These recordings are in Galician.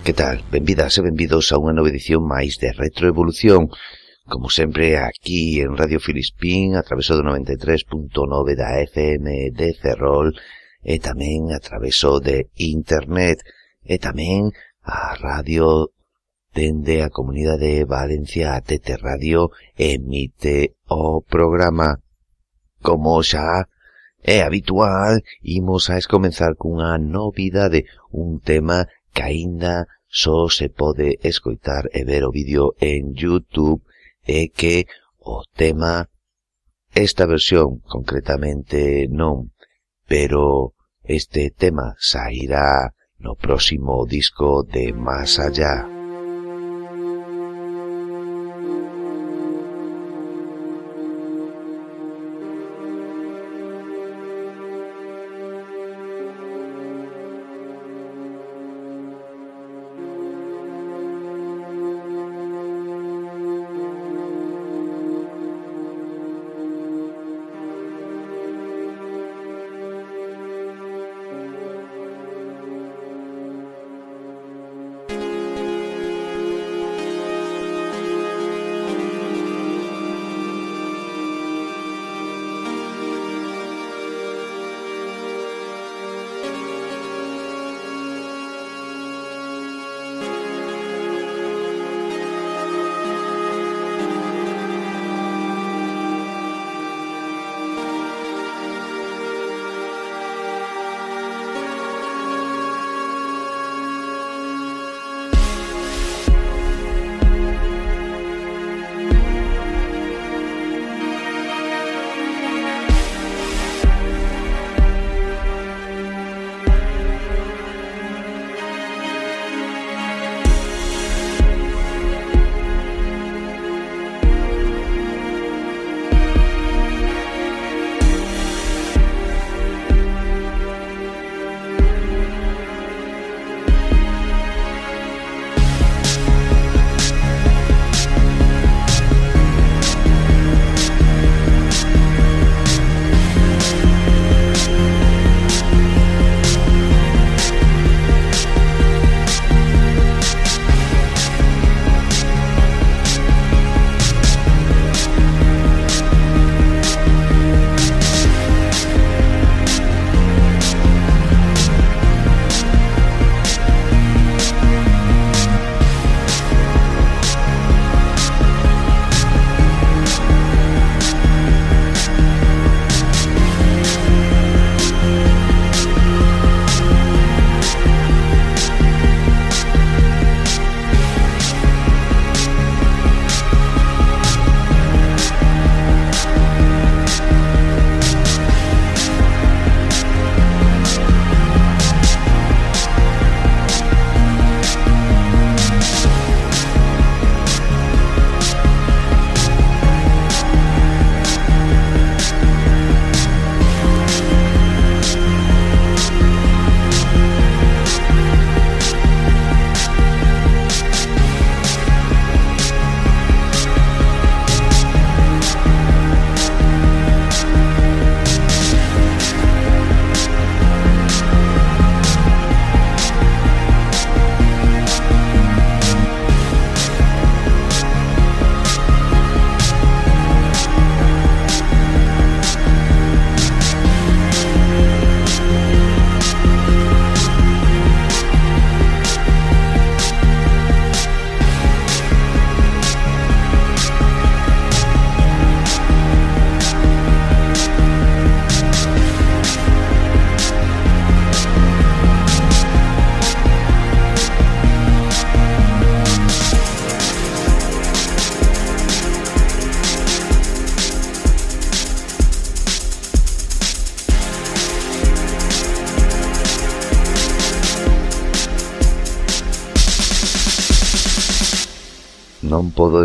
Ola, que tal? Benvidas e benvidos a unha nova edición máis de Retroevolución Como sempre, aquí en Radio Filispín, a traveso do 93.9 da FM de Ferrol E tamén a traveso de Internet E tamén a radio dende a Comunidade de Valencia a TT Radio emite o programa Como xa é habitual, imos a escomenzar cunha novidade, un tema que aínda só se pode escoitar e ver o vídeo en Youtube e que o tema, esta versión concretamente non, pero este tema sairá no próximo disco de Más Allá.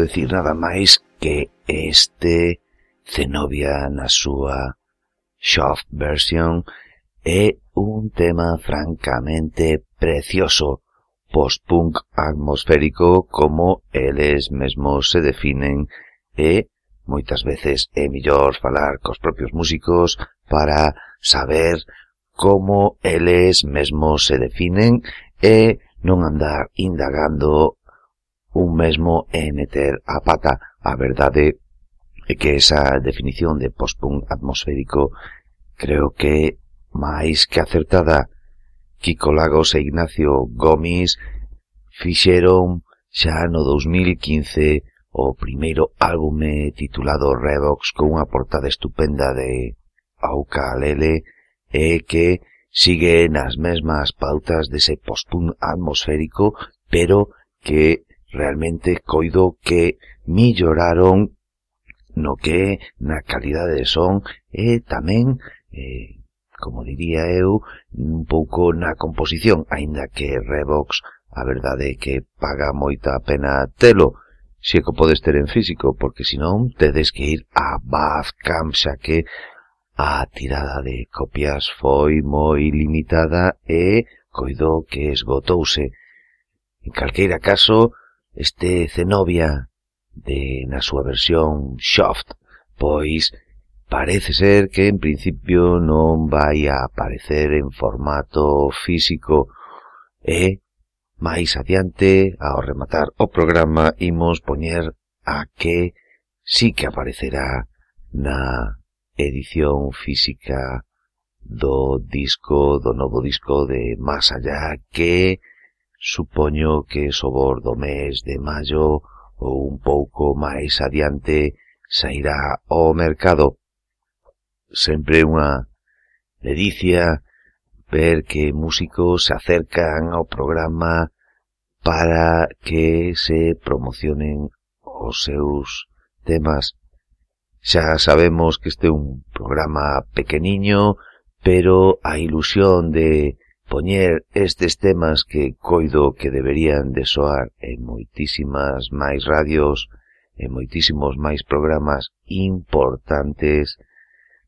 decir nada máis que este Zenobia na súa soft version. É un tema francamente precioso post-punk atmosférico como eles mesmos se definen e moitas veces é millor falar cos propios músicos para saber como eles mesmos se definen e non andar indagando un mesmo é meter a pata a verdade é que esa definición de post-punk atmosférico creo que máis que acertada. Kiko Lagos e Ignacio Gomis fixeron xa no 2015 o primeiro álbume titulado Redox con unha portada estupenda de Auca Lele e que sigue nas mesmas pautas dese post-punk atmosférico pero que realmente coido que milloraron no que na calidade de son e tamén, eh, como diría eu, un pouco na composición, aínda que Revox a verdade é que paga moita pena telo, se que podes ter en físico, porque senón tedes que ir a Bandcamp, xa que a tirada de copias foi moi limitada e coido que esgotouse. En calqueira caso, Este Zenobia, de na súa versión Soft, pois parece ser que en principio non vai a aparecer en formato físico e máis adiante, ao rematar o programa, imos poñer a que sí que aparecerá na edición física do disco, do novo disco de Más Allá que supoño que sobor do mes de maio ou un pouco máis adiante sairá ao mercado. Sempre unha ledicia ver que músicos se acercan ao programa para que se promocionen os seus temas. Xa sabemos que este é un programa pequeniño, pero a ilusión de poñer estes temas que coido que deberían de soar en moitísimas máis radios, en moitísimos máis programas importantes,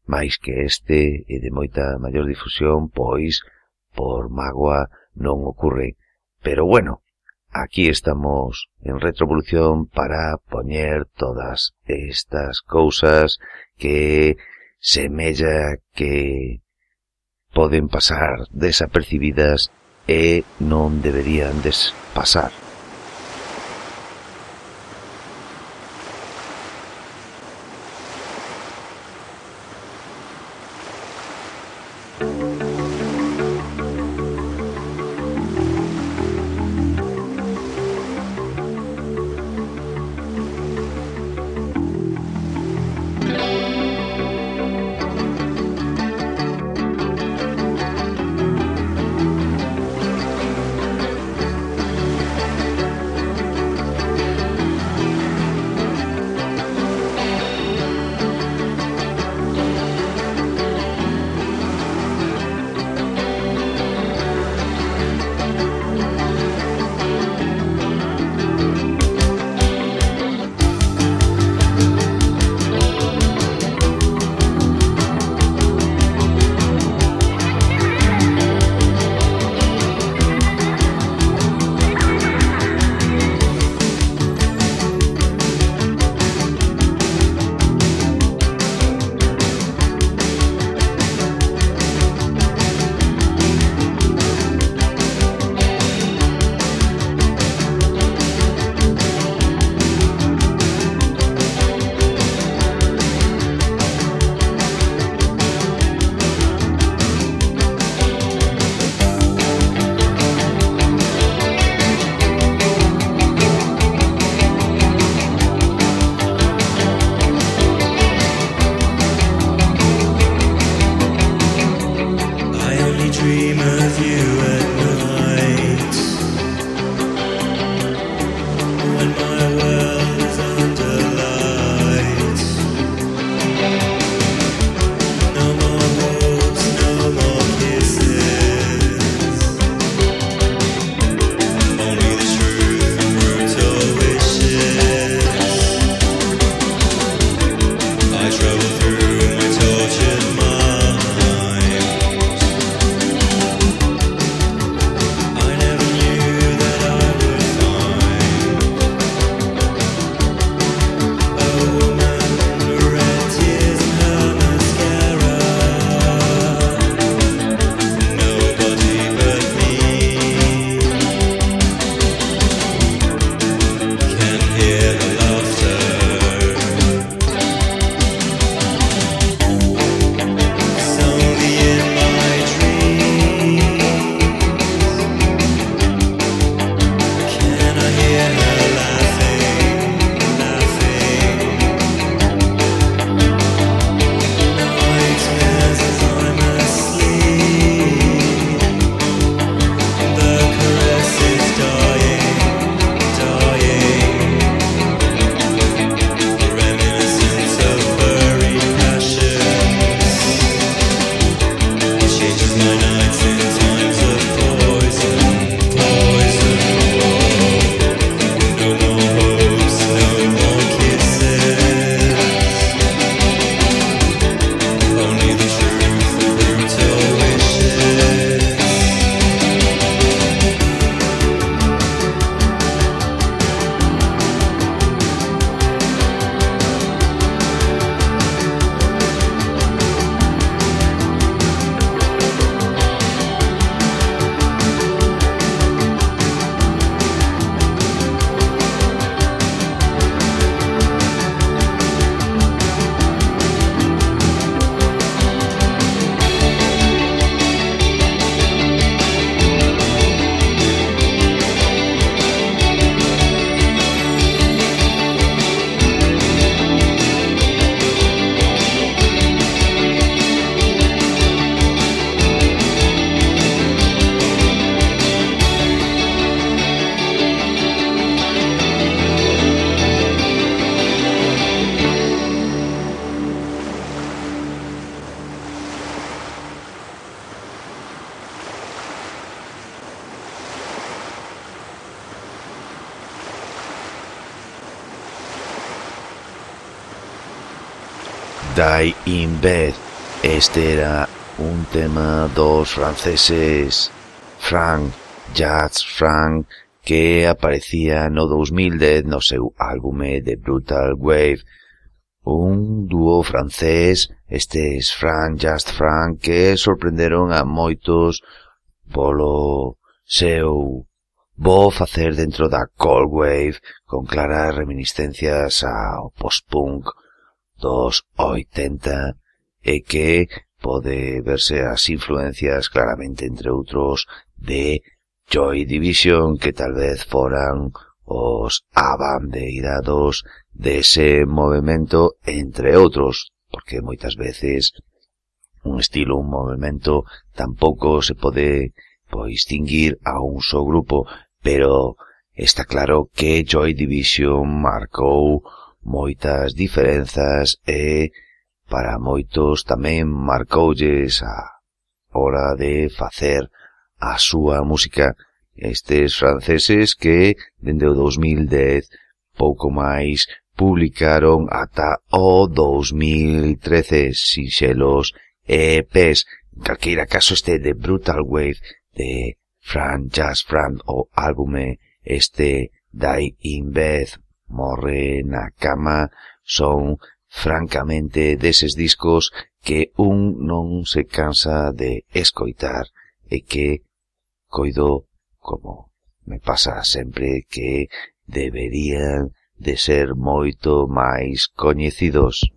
máis que este e de moita maior difusión, pois, por mágoa, non ocurre. Pero bueno, aquí estamos en retrovolución para poñer todas estas cousas que semella que poden pasar desapercibidas e non deberían despasar. Die in Bed. Este era un tema dos franceses Frank, Jazz Frank, que aparecía no 2010 no seu álbume de Brutal Wave. Un dúo francés, estes Frank, Jazz Frank, que sorprenderon a moitos polo seu bo facer dentro da Cold Wave con claras reminiscencias ao post-punk dos 80 e que pode verse as influencias claramente, entre outros, de Joy Division, que tal vez foran os abandeirados dese movimento, entre outros, porque moitas veces un estilo, un movimento, tampouco se pode pois distinguir a un só grupo, pero está claro que Joy Division marcou moitas diferenzas e, para moitos, tamén marcoulles a hora de facer a súa música estes franceses que, dende o 2010, pouco máis publicaron ata o 2013 sinxelos EPs. En calqueira caso este de Brutal Wave de Fran Jazz Fran o álbume este Die in Bed Morre na cama son francamente deses discos que un non se cansa de escoitar e que coido, como me pasa sempre, que deberían de ser moito máis coñecidos.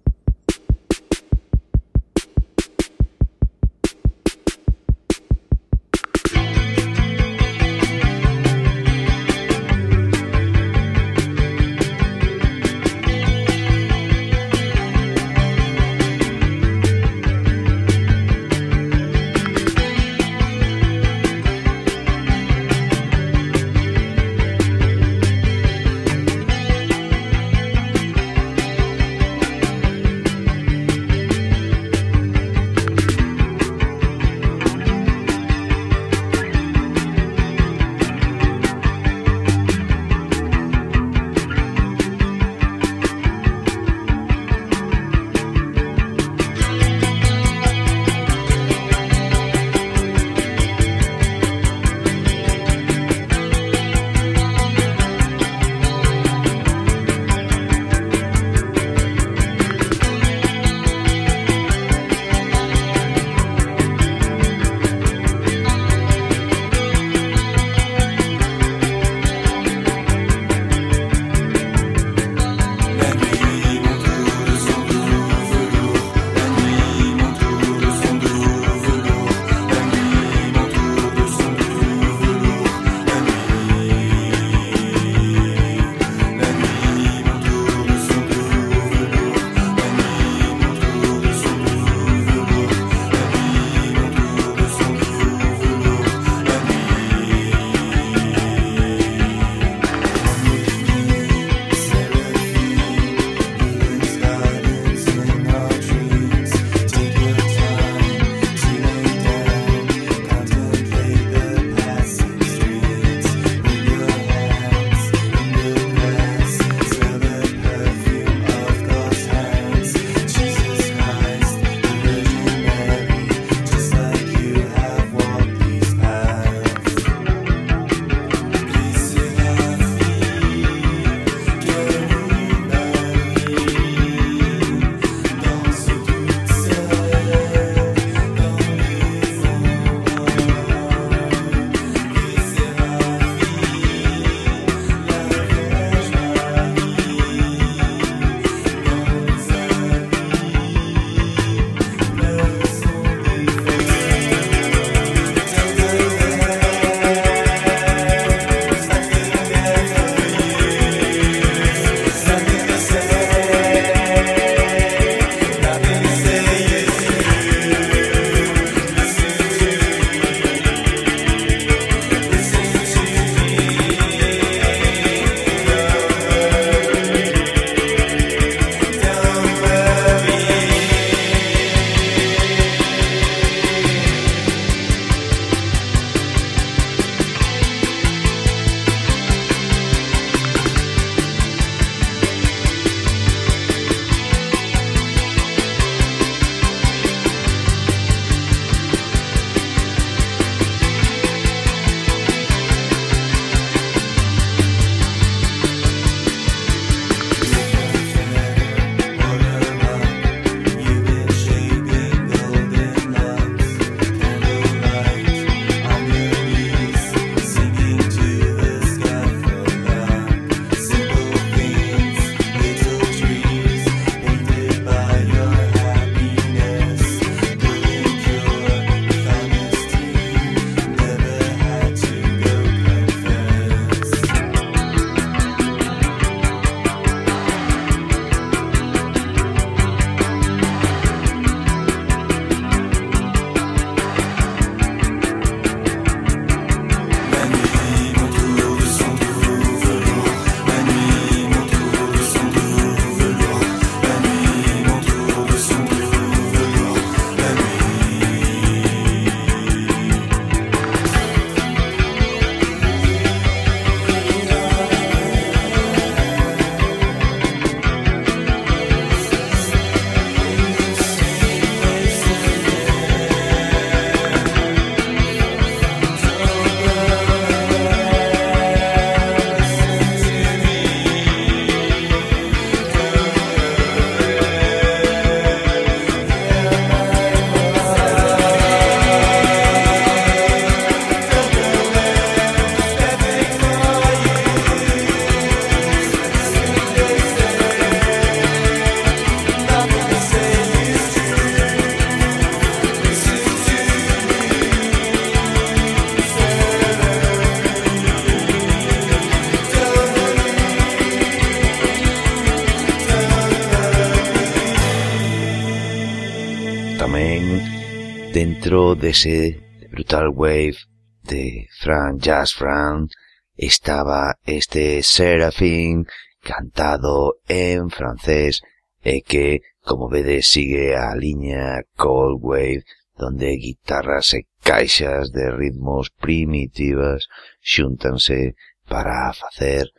ese Brutal Wave de Fran Jazz Fran estaba este Serafín cantado en francés e que, como vedes, sigue a liña Cold Wave donde guitarras e caixas de ritmos primitivas xúntanse para facer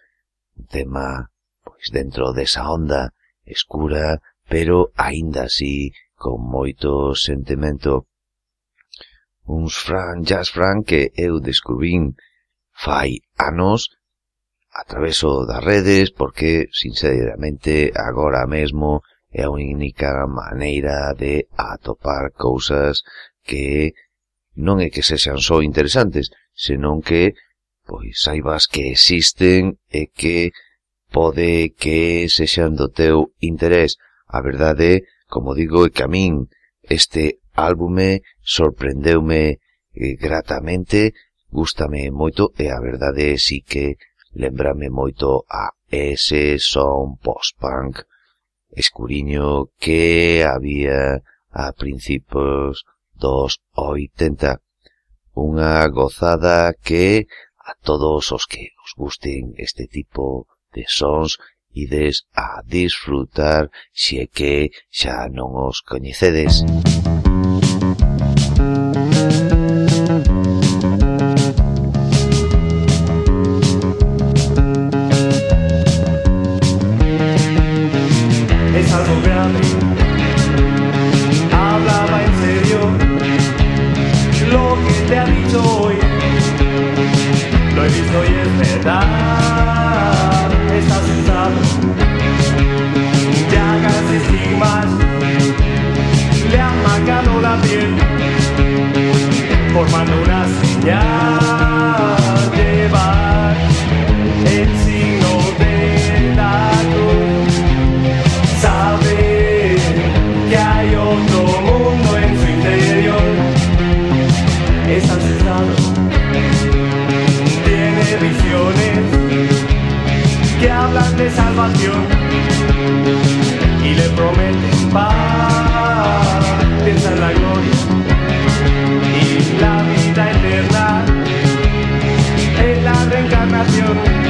un tema pois dentro desa onda escura, pero aínda así con moito sentimento uns Fran, jazz Fran que eu descubrín fai anos a traveso das redes porque, sinceramente, agora mesmo é a única maneira de atopar cousas que non é que sexan só interesantes, senón que pois saibas que existen e que pode que sexan do teu interés. A verdade, como digo, é que a min este álbume sorprendeume eh, gratamente, gustame moito e a verdade sí que lembrame moito a ese son post-punk escuriño que había a principios dos 80. Unha gozada que a todos os que os gusten este tipo de sons ides a disfrutar se que xa non os coñecedes. Música have you.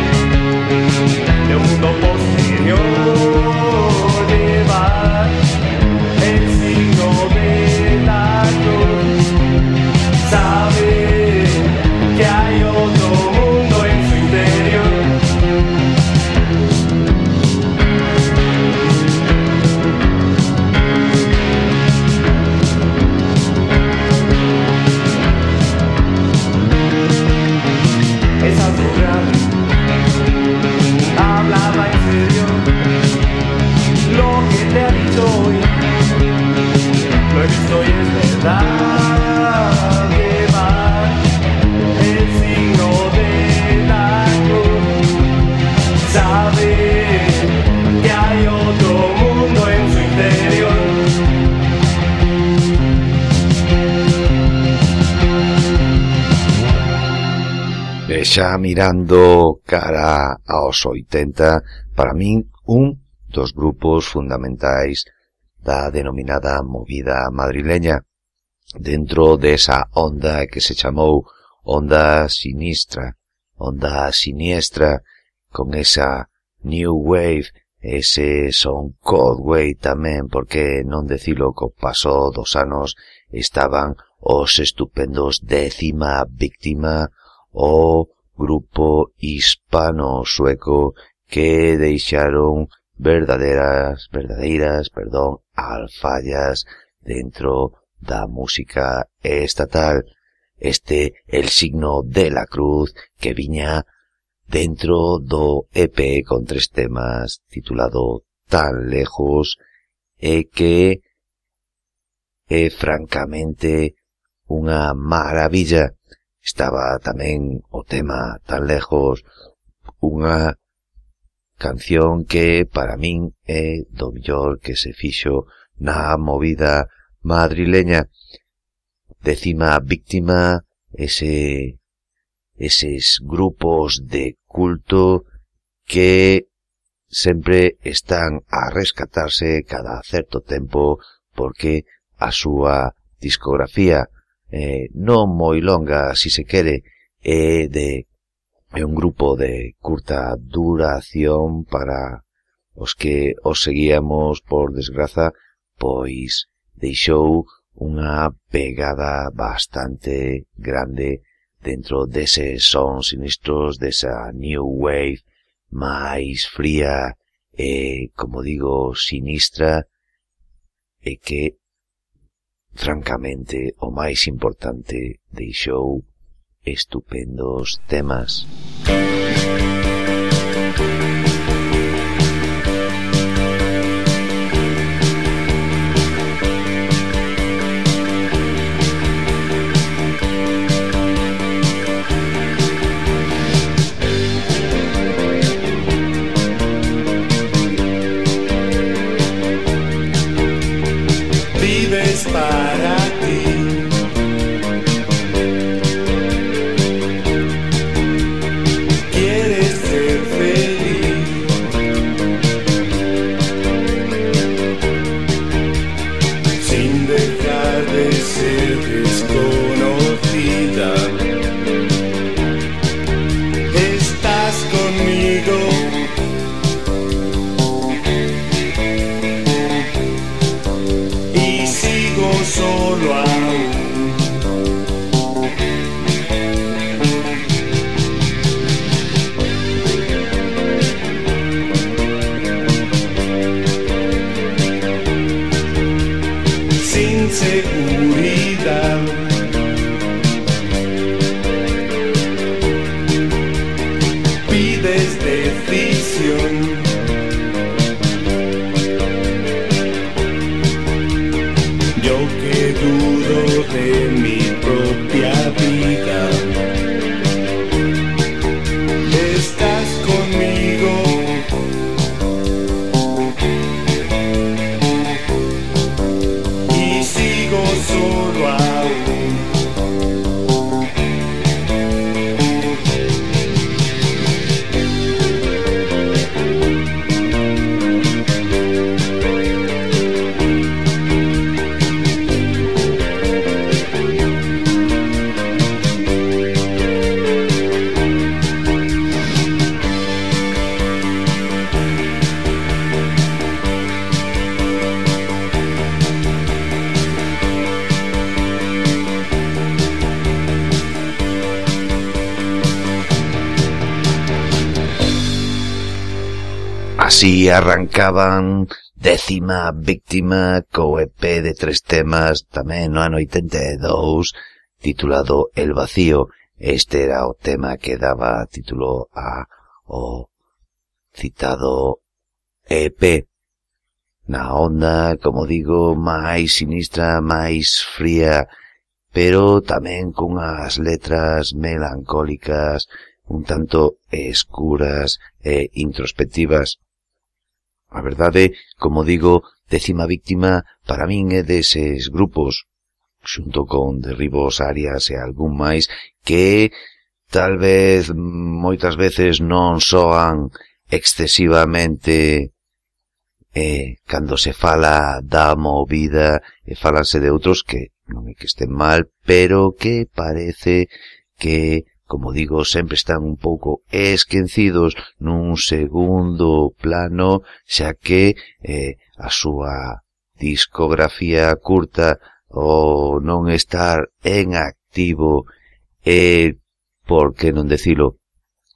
mirando cara aos 80, para min un dos grupos fundamentais da denominada movida madrileña. Dentro desa onda que se chamou onda sinistra, onda siniestra, con esa new wave, ese son Codway tamén, porque non decilo co paso dos anos estaban os estupendos décima víctima o grupo hispano-sueco que deixaron verdadeiras, verdadeiras, perdón, alfallas dentro da música estatal. Este el signo de la cruz que viña dentro do EP con tres temas titulado Tan lejos e que é francamente unha maravilla. Estaba tamén o tema tan lejos unha canción que para min é do mellor que se fixo na movida madrileña. Décima víctima, ese, eses grupos de culto que sempre están a rescatarse cada certo tempo porque a súa discografía eh, non moi longa, si se quere, é eh, de é un grupo de curta duración para os que os seguíamos por desgraza, pois deixou unha pegada bastante grande dentro deses sons sinistros desa New Wave máis fría e, como digo, sinistra e que Francamente, o máis importante deixou estupendos temas. Música arrancaban décima víctima co EP de tres temas tamén no ano 82 titulado El Vacío. Este era o tema que daba título a o citado EP. Na onda, como digo, máis sinistra, máis fría, pero tamén cunhas letras melancólicas un tanto escuras e introspectivas. A verdade, como digo, décima víctima para min é deses grupos, xunto con derribos áreas e algún máis, que tal vez moitas veces non soan excesivamente eh, cando se fala da movida e falanse de outros que non é que estén mal, pero que parece que como digo, sempre están un pouco esquecidos nun segundo plano, xa que eh, a súa discografía curta ou non estar en activo e, por que non decilo,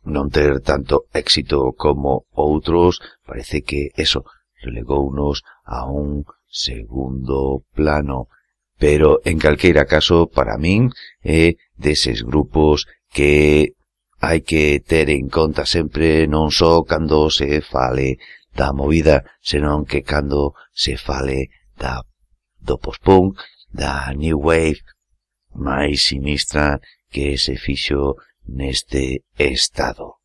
non ter tanto éxito como outros, parece que eso relegounos a un segundo plano. Pero, en calqueira caso, para min, é deses grupos que hai que ter en conta sempre non só cando se fale da movida, senón que cando se fale da, do punk da New Wave máis sinistra que se fixo neste estado.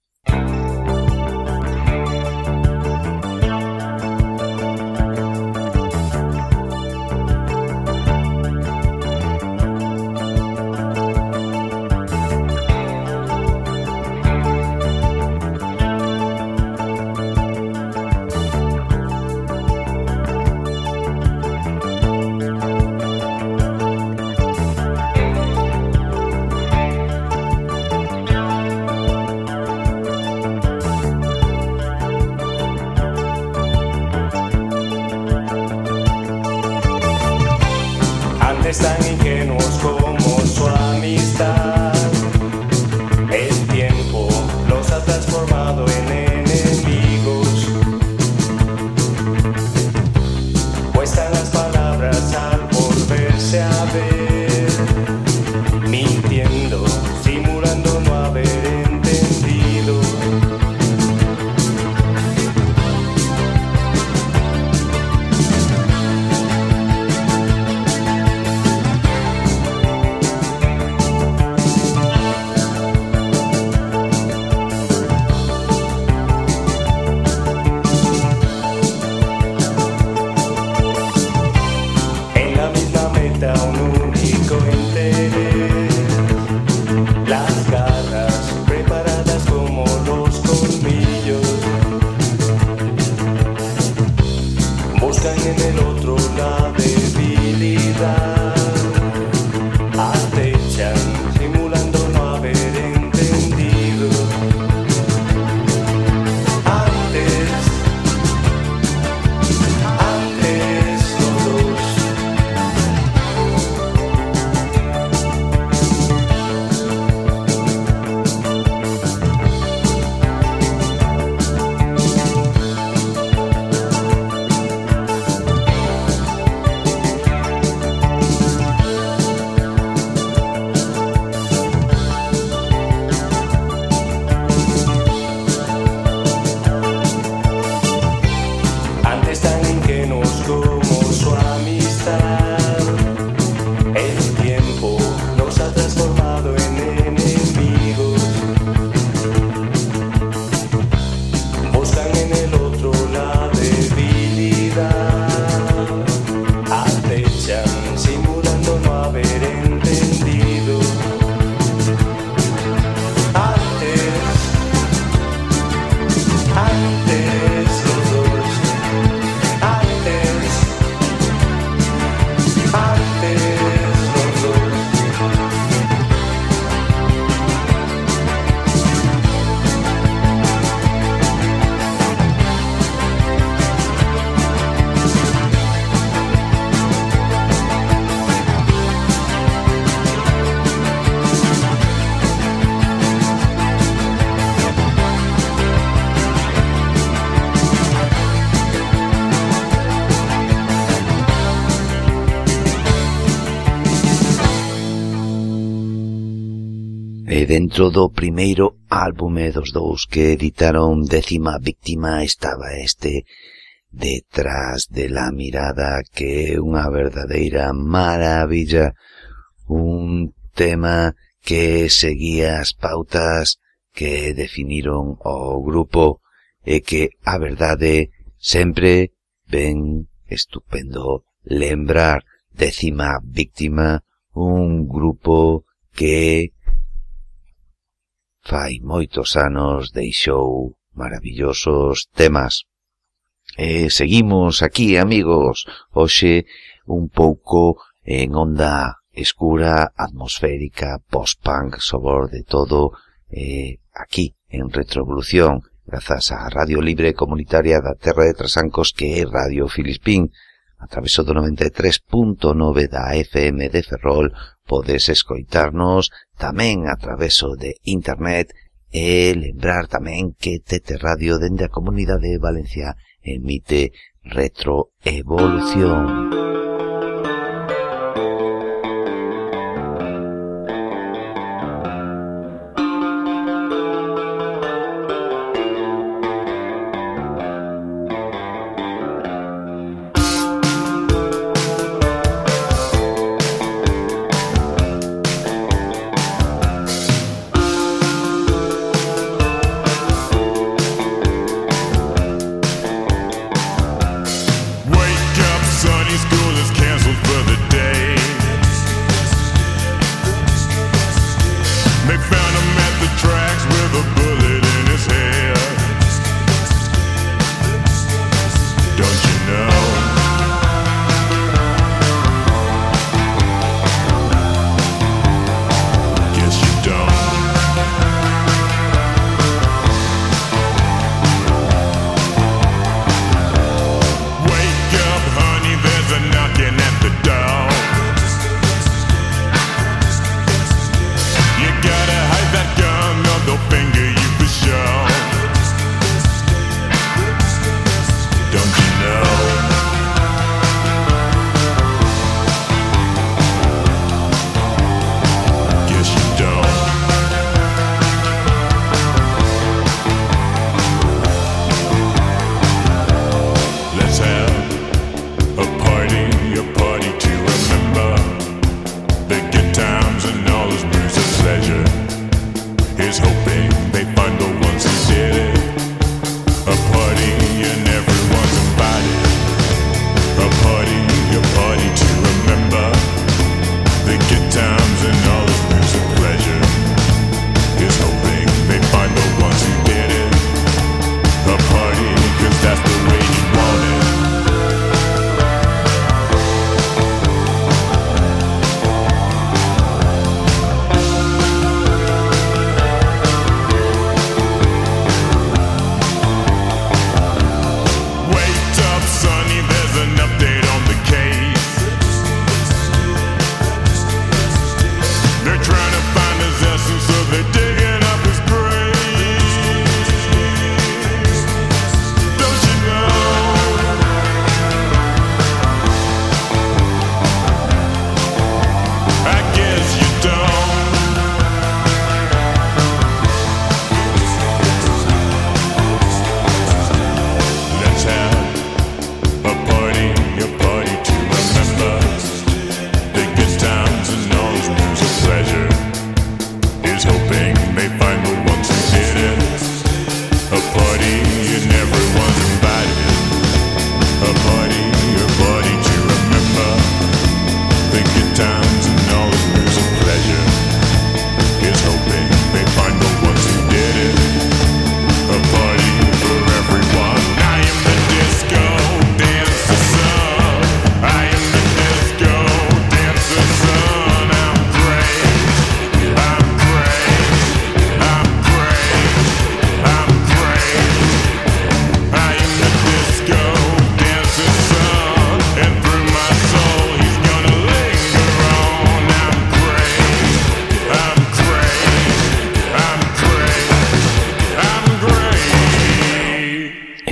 dentro do primeiro álbume dos dous que editaron Décima Víctima estaba este Detrás de la mirada que é unha verdadeira maravilla. Un tema que seguía as pautas que definiron o grupo e que a verdade sempre ben estupendo. Lembrar Décima Víctima un grupo que fai moitos anos deixou maravillosos temas. E seguimos aquí, amigos, hoxe un pouco en onda escura, atmosférica, post-punk, sobor de todo, eh, aquí, en Retrovolución, grazas á Radio Libre Comunitaria da Terra de Trasancos que é Radio Filispín, a través do 93.9 da FM de Ferrol Podes escoitarnos tamén a traveso de internet e lembrar tamén que Tete Radio dende a Comunidade de Valencia emite Retroevolución. Música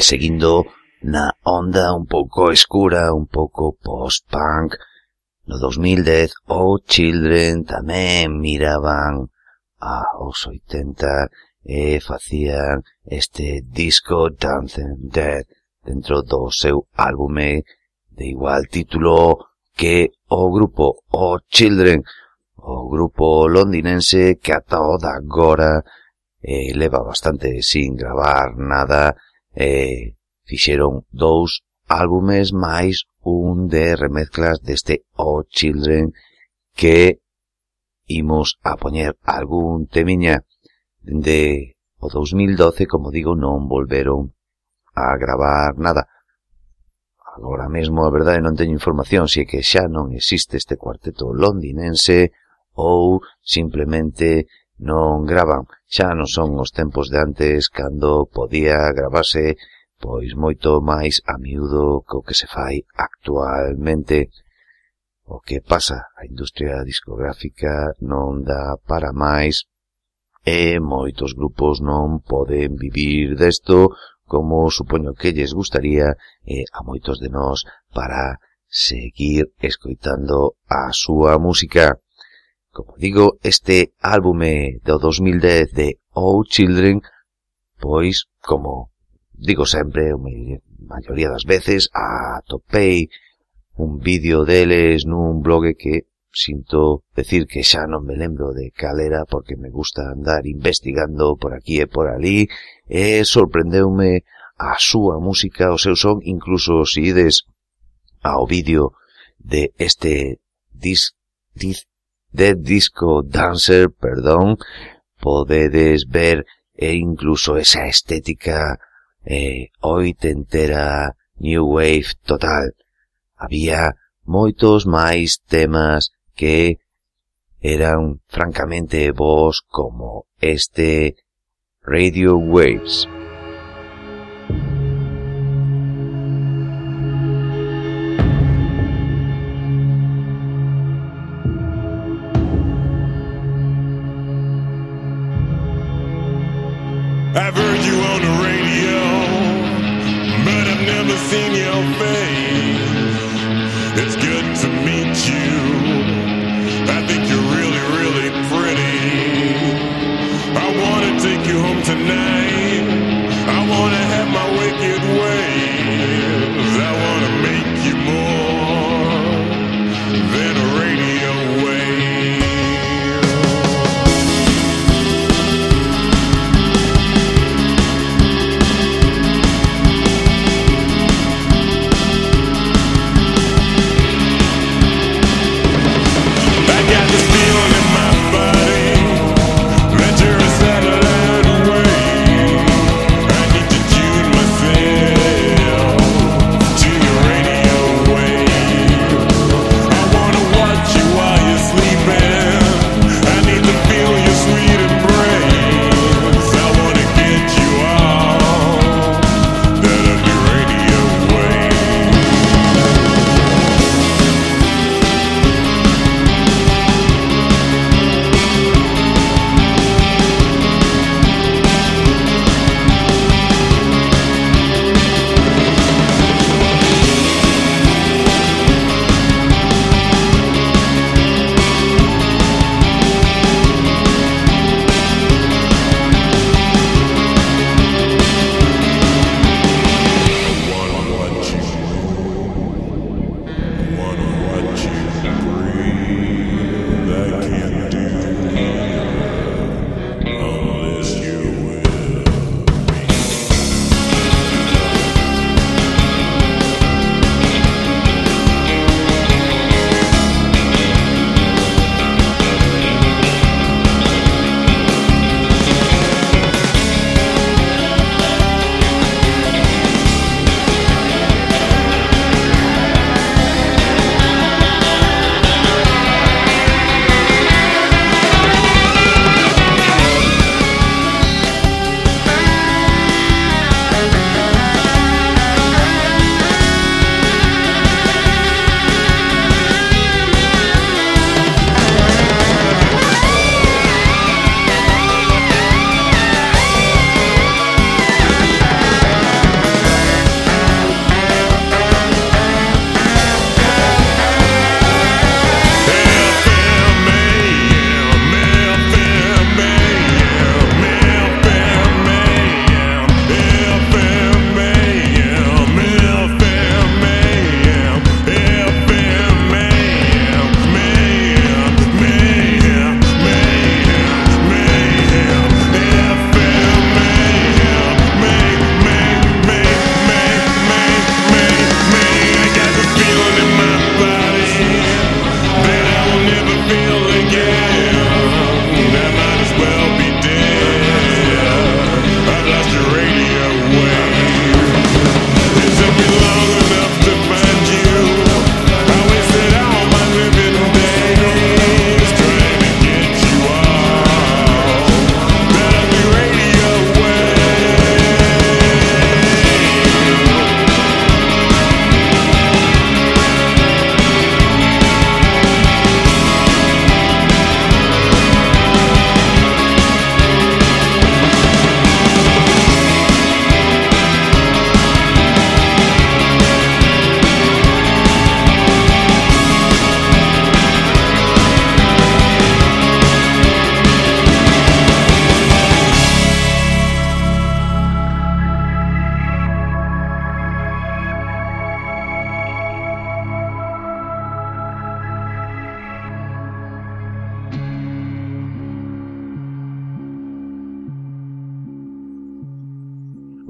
seguindo na onda un pouco escura, un pouco post-punk. No 2010, o Children tamén miraban aos 80 e facían este disco Dancing Dead dentro do seu álbume de igual título que o grupo O Children, o grupo londinense que ata o da agora eh, leva bastante sin gravar nada e fixeron dous álbumes máis un de remezclas deste O Children que imos a poñer algún temiña de o 2012, como digo, non volveron a gravar nada. Agora mesmo, a verdade, non teño información se é que xa non existe este cuarteto londinense ou simplemente non gravan. Xa non son os tempos de antes cando podía gravarse pois moito máis a miúdo co que se fai actualmente. O que pasa, a industria discográfica non dá para máis e moitos grupos non poden vivir desto como supoño que lles gustaría e a moitos de nós para seguir escoitando a súa música. Como digo, este álbume do 2010 de Oh Children, pois, como digo sempre, a maioría das veces, atopei un vídeo deles nun blog que sinto decir que xa non me lembro de cal era porque me gusta andar investigando por aquí e por ali e sorprendeume a súa música, o seu son, incluso se ides ao vídeo de este dis, dis, de Disco Dancer, perdón, podedes ver e incluso esa estética eh, oitentera New Wave total. Había moitos máis temas que eran francamente vos como este Radio Waves. I've heard you on the radio, but I've never seen your face. It's good to meet you.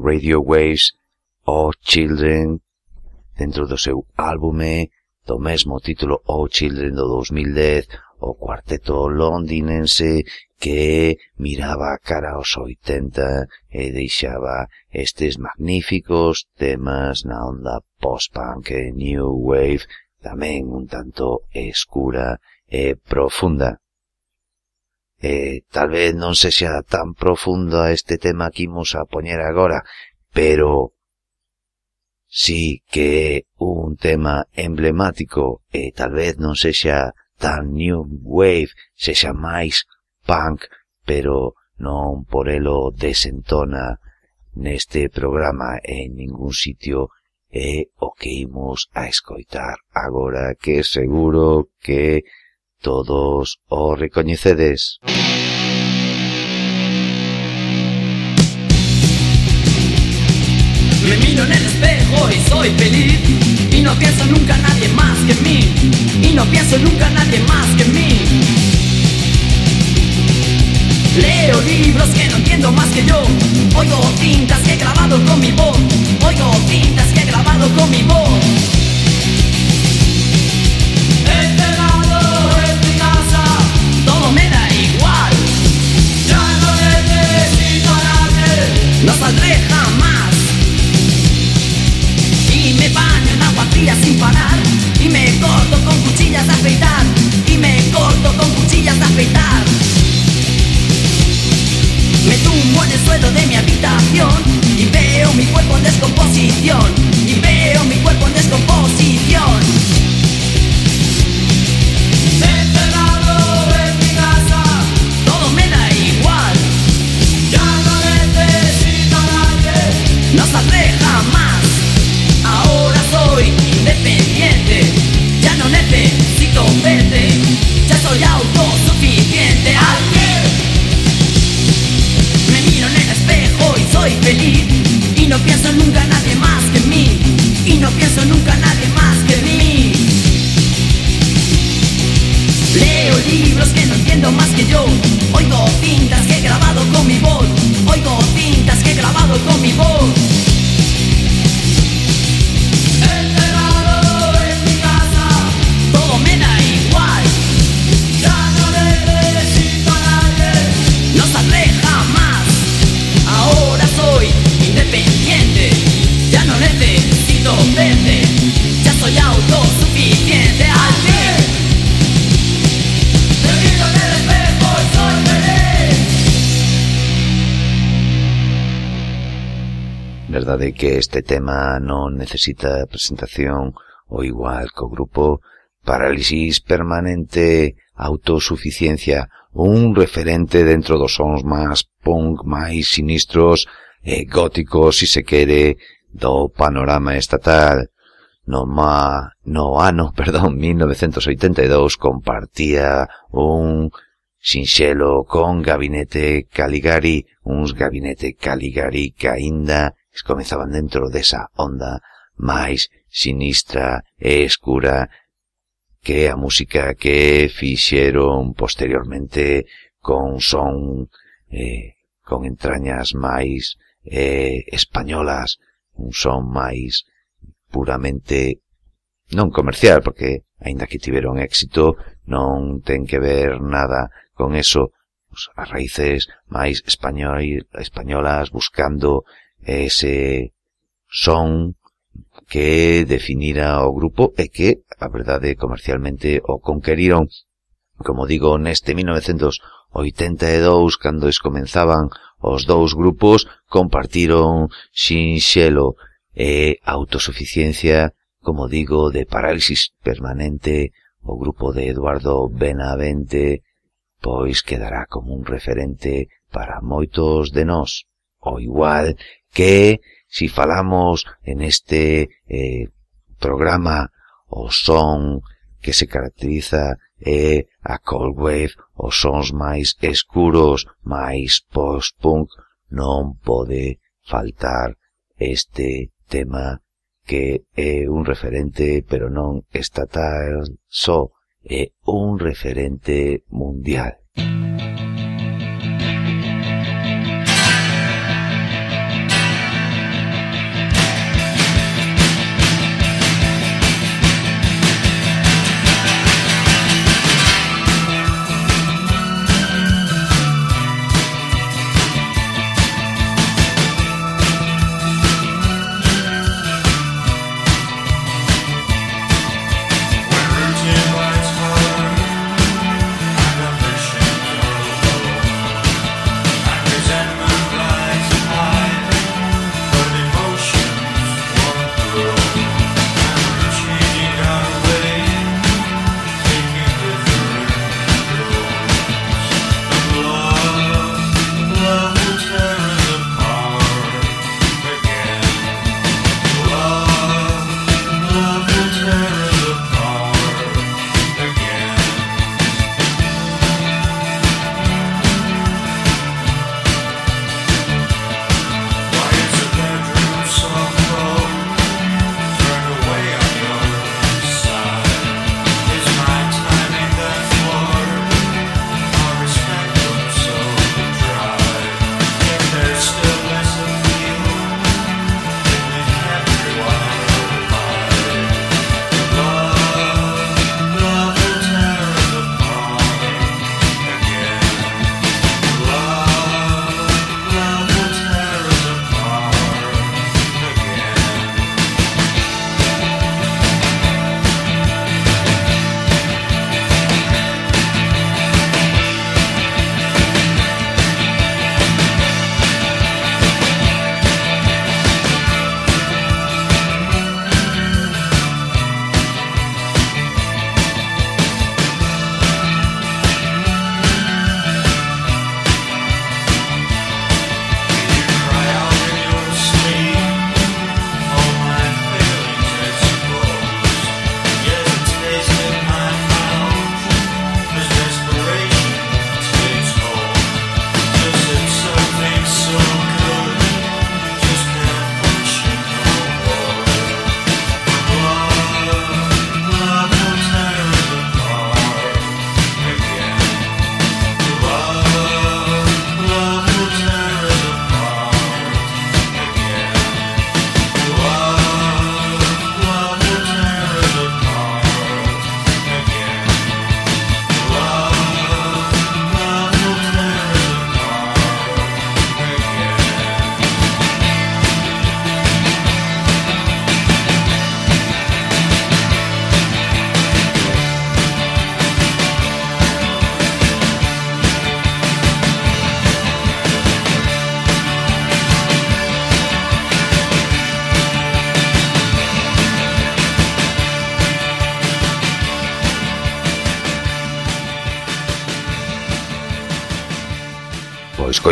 Radio Waves All Children dentro do seu álbume do mesmo título All Children do 2010 o cuarteto londinense que miraba cara aos 80 e deixaba estes magníficos temas na onda post-punk e new wave tamén un tanto escura e profunda eh, tal vez non sexa tan profundo a este tema que imos a poñer agora, pero sí que é un tema emblemático e tal vez non sexa tan new wave, sexa máis punk, pero non por elo desentona neste programa en ningún sitio é o que imos a escoitar agora que seguro que Todos o recoñecedes. Me miro en el espejo y soy feliz. Y no pienso nunca a nadie más que mí. Y no pienso nunca a nadie más que mí. Leo libros que no entiendo más que yo. Oigo cintas que he grabado con mi voz. Oigo cintas que he grabado con mi voz saldré jamás. Y me baño en agua fría sin parar. Y me corto con cuchillas de afeitar. Y me corto con cuchillas de afeitar. Me tumbo en el suelo de mi habitación. Y veo mi cuerpo en descomposición. que este tema non necesita presentación ou igual co grupo Parálisis Permanente Autosuficiencia un referente dentro dos sons máis punk máis sinistros eh, e góticos, si se quere, do panorama estatal. No, ma, no ano, perdón, 1982 compartía un sinxelo con Gabinete Caligari, uns Gabinete Caligari que aínda que comezaban dentro desa onda máis sinistra e escura que a música que fixeron posteriormente con son eh, con entrañas máis eh, españolas, un son máis puramente non comercial, porque aínda que tiveron éxito, non ten que ver nada con eso, as raíces máis español, españolas buscando ese son que definira o grupo e que, a verdade, comercialmente o conqueriron, como digo, neste 1982, cando escomenzaban os dous grupos, compartiron sinxelo e autosuficiencia, como digo, de parálisis permanente, o grupo de Eduardo Benavente, pois quedará como un referente para moitos de nós, o igual que si falamos en este eh, programa o son que se caracteriza é eh, a cold wave, os sons máis escuros, máis post-punk, non pode faltar este tema que é un referente, pero non estatal só, é un referente mundial.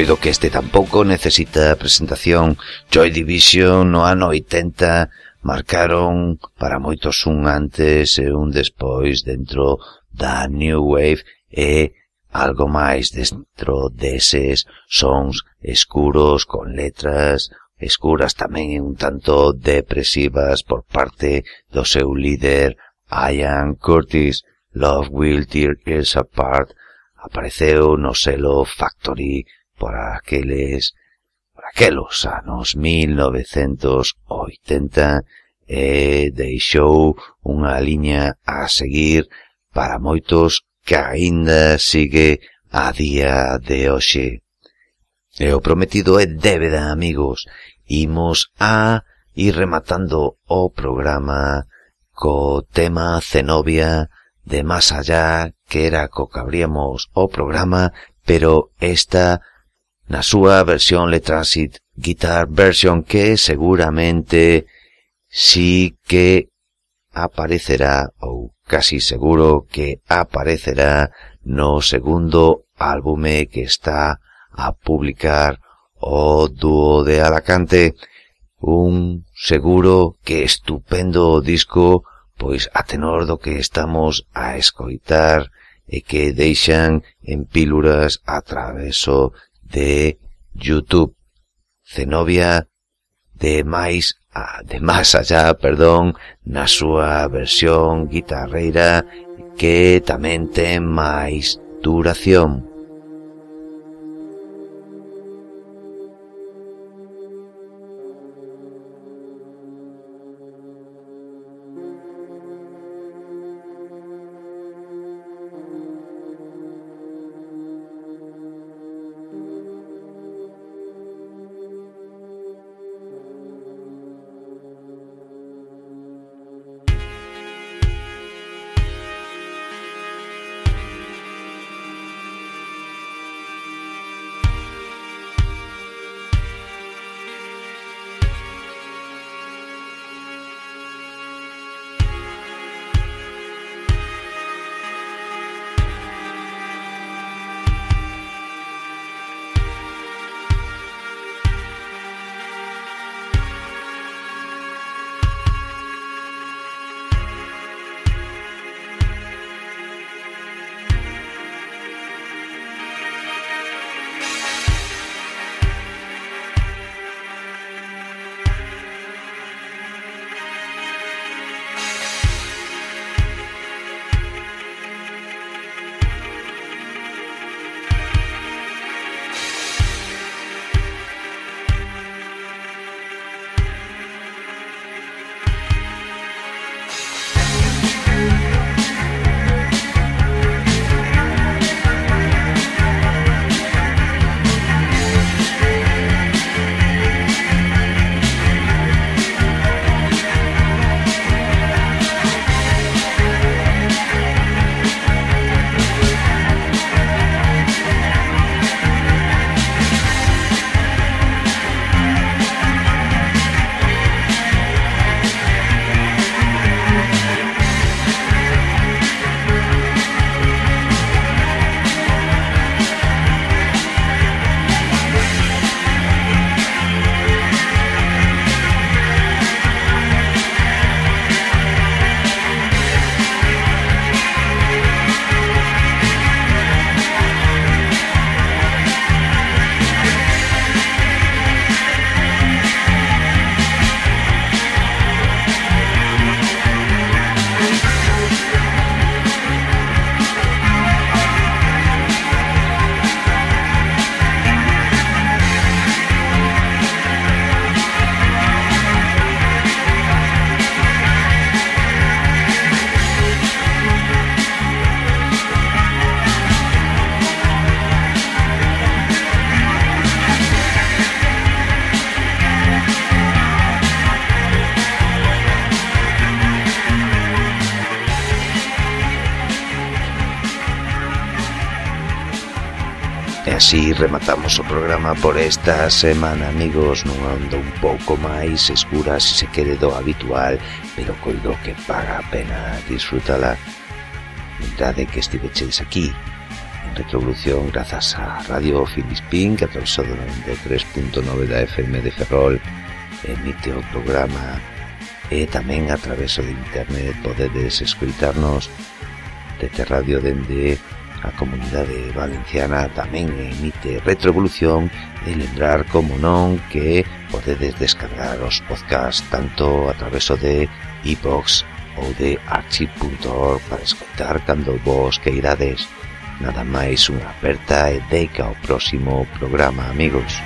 coido que este tampouco necesita presentación. Joy Division no ano 80 marcaron para moitos un antes e un despois dentro da New Wave e algo máis dentro deses sons escuros con letras escuras tamén un tanto depresivas por parte do seu líder Ian Curtis. Love Will Tear Us Apart apareceu no selo Factory por aqueles por aquelos anos 1980 e deixou unha liña a seguir para moitos que aínda sigue a día de hoxe. E o prometido é débeda, amigos. Imos a ir rematando o programa co tema Zenobia de Más Allá, que era co que abríamos o programa, pero esta na súa versión Le Transit Guitar Version que seguramente sí que aparecerá ou casi seguro que aparecerá no segundo álbume que está a publicar o dúo de Alacante un seguro que estupendo disco pois a tenor do que estamos a escoitar e que deixan en pílulas a traveso de YouTube. Zenobia de máis a, de máis allá, perdón, na súa versión guitarreira que tamén ten máis duración. rematamos o programa por esta semana, amigos, nun ando un pouco máis escura se se quede do habitual, pero coido que paga a pena disfrutala. Verdade que estiveches aquí, en Retrovolución, grazas a Radio Filispín, que a do 93.9 da FM de Ferrol, emite o programa e tamén a través de internet podedes escuitarnos desde radio dende A comunidade valenciana tamén emite Retroevolución e lembrar, como non, que podedes descargar os podcast tanto a traveso de iVox e ou de archi.org para escutar cando vos queirades. Nada máis unha aperta e deica ao próximo programa, amigos.